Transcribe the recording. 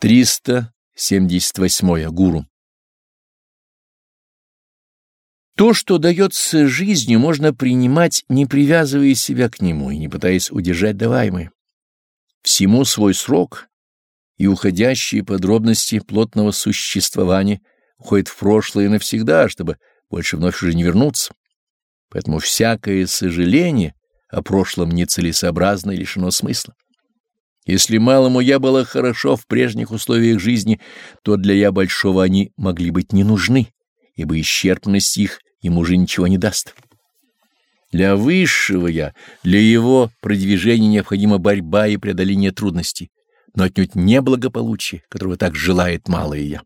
378. Гуру. То, что дается жизнью, можно принимать, не привязывая себя к нему и не пытаясь удержать даваемое. Всему свой срок, и уходящие подробности плотного существования уходят в прошлое навсегда, чтобы больше вновь уже не вернуться. Поэтому всякое сожаление о прошлом нецелесообразно и лишено смысла. Если малому я было хорошо в прежних условиях жизни, то для я большого они могли быть не нужны, ибо исчерпанность их ему уже ничего не даст. Для высшего я, для его продвижения необходима борьба и преодоление трудностей, но отнюдь не благополучие, которого так желает малое я.